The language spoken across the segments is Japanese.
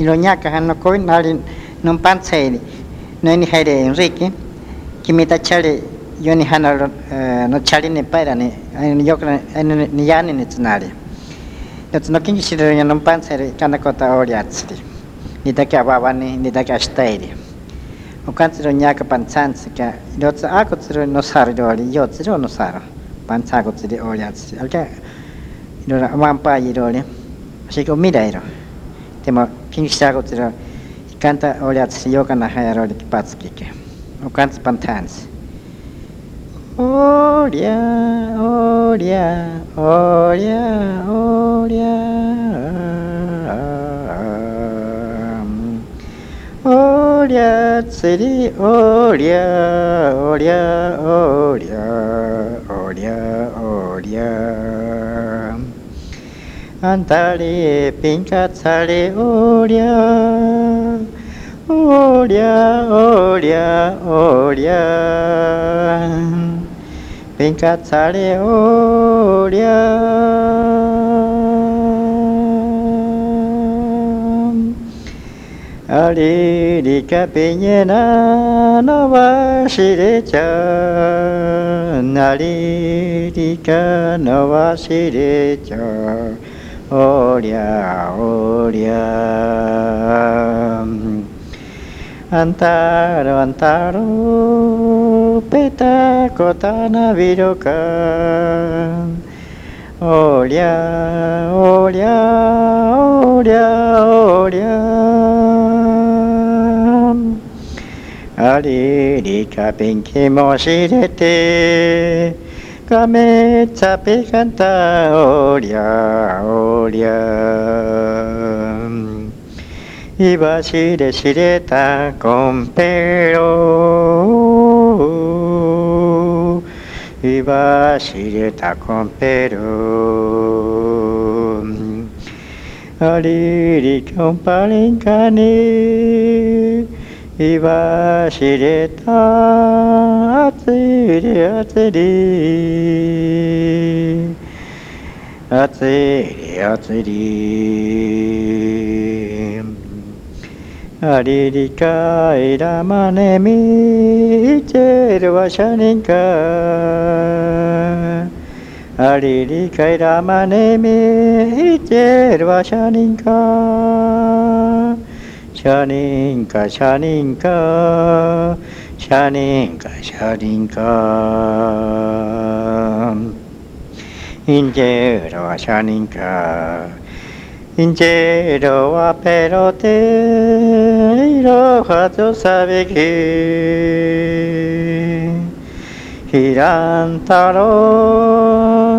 iloñaka hanokoi nali numpantsairi noini jaire Enrique kimitachari yoni hana nochari nepairani yokra niyani netsunari Entonces no kingi shiro yo numpantsairi kanakota oriatsiri nitaki ababani nitaki ashtairi Okantsiro ñaka pantsantsika yotsu akotsiro nosaro yori yotsiro nosaro pantsakotsiri oriatsiri Alka Rora wampa irore, así que mira irore. Tema kingi shago tsiro canta oliats yoga na hayaro de patskike o canta pantans Olia, olia, olia, olia. Olia, tsiri, olia, Antali pinchatsali olia Olia, olia, olia Pinchatsali olia Ali dika pinyena nova shirecha Ali dika nova shirecha Oria, Oria. Antaro, Antaro, Peta, Cotana, Viroca. Oria, Oria, Oria, Oria. Aririka, Pinky, Moshirete. カメチャピカタオリアオリアイワシで知れたコンペロイワシでたコンペロアリリコンパリンカニ今しれた熱いで熱い。で熱い熱い。ありりかいらまねみてるわしゃにか。ありりかいらまねみてるわしゃにか。Shaninka, Shaninka, Shaninka, Shaninka. Injero wa Shaninka, Injero wa Perote, Iroha to Sabeki. Hirantaro,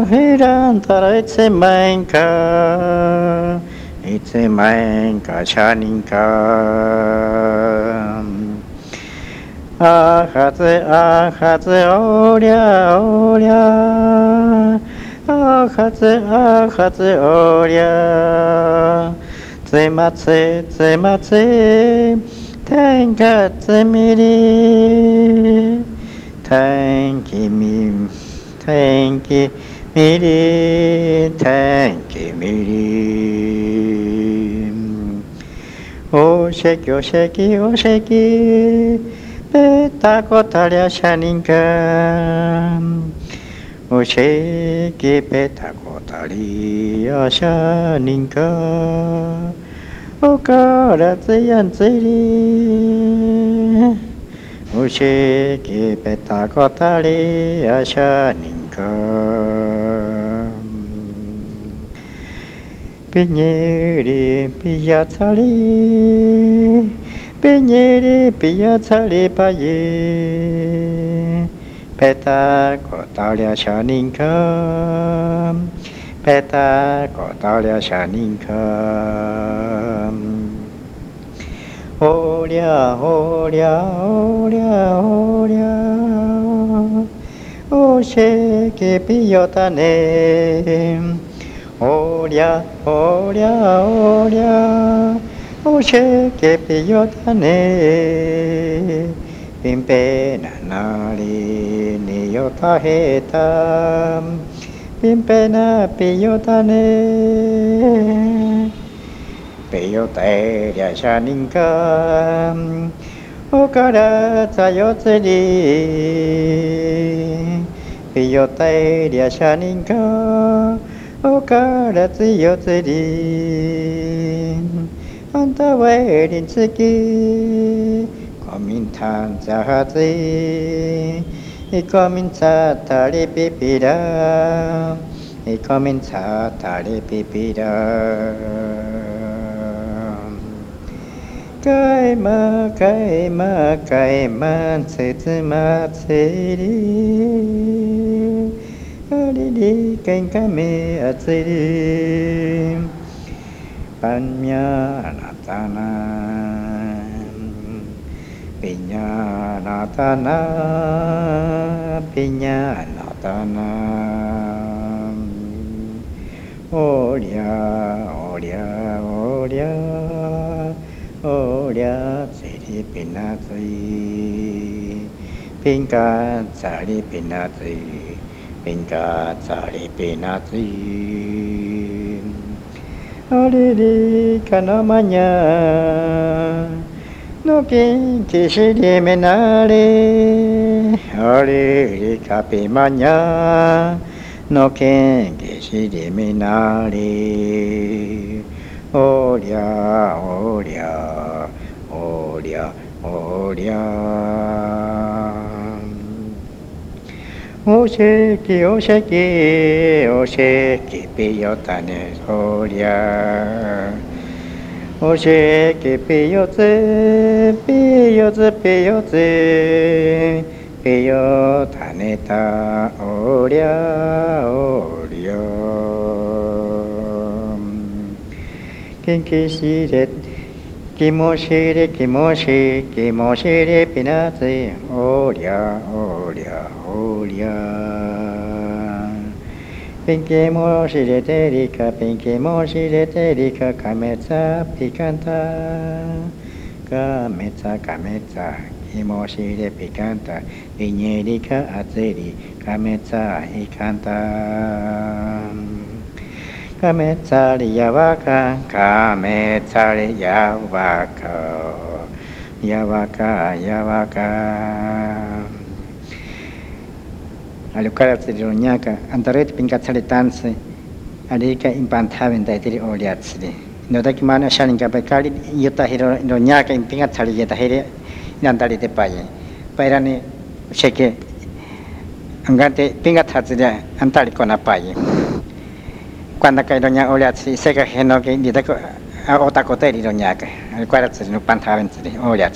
Hirantaro, Itse Tse mai 嘎，啊哈子啊哈子哦 ka 呀，啊哈子啊哈子哦呀，怎么子怎 ola aha 的 thankyoumean. みりん、天気みりん。おせきおせきおせき、ペタコタリアシャニンカン。おせきペタコタリアシャニンカン。おからつやんつり。おせきペタコタリアシャニンカン。Piñere, piazzale, piñere, piazzale, paye. Peta kotalia shaninka, peta kotalia shaninka. Olia, olia, olia, olia. 哦呀，哦呀，哦呀，我生的比你大呢。比你那哪里你要他黑他？比你那比你大呢？比你大点啥宁可？我个那才有这里。比你大点啥宁可？おから強すりあんたはエリン好きコミンタンザハツイコミンサタリピピライコミンサタリピピラかいまかいまかいまつつまつり đi đi kênh cá mê ở xê đi ban nhớ là ta na pinya là ta na pinya là ta na ô lia ô lia ô lia ô lia xê đi pina xê pinka xê đi pina xê เป็นกาสาลิเปนาสีอาลิลิกานามัญญาโนเกกิชิเดเมนาเลอาลิลิกาเปมัญญาโนเกกิชิเดเมนาเลโอเลียโอเลียโอเลียโอเลีย 乌色吉乌色吉乌色吉，贝哟达涅奥里呀，乌色吉贝哟泽贝哟泽贝哟泽，贝哟达涅达奥里呀奥里呀，今天是日。キモシリキモシキモシリピナツイオリアオリアオリア。ピンキモシリテリカピンキモシリテリカカメツァピカンタ。カメツァカメツァキモシリピカンタ。ビニリカアツリカメツァイカンタ,カカンタ。Piyotse, piyotse, piyotse, piyotane ta, oria, oria. Kinkishire, kimoshire, kimoshi, kimoshire, pinatse, oria, oria, oria. Pinke moshire terika, pinke moshire terika, kametsa, pikanta, kametsa, kametsa, kimoshire, pikanta, vinyerika, atseri, kametsa, ikanta. Kametsari yavaka, kametsari yavaka, yavaka, yavaka. Alukara tsiri ronyaka, antareti pinkatsari tansi, alika impantaven taitiri oliatsiri. Nodaki mana shalinka pekali, yuta hiro ronyaka impinkatsari yeta hiri, nantari te paye. Pairani, sheke, angante pinkatsari antari kona paye. Cuando que doña Olia si se que no que ni de otaka ko teri doña que al cuarto no pantaven Olia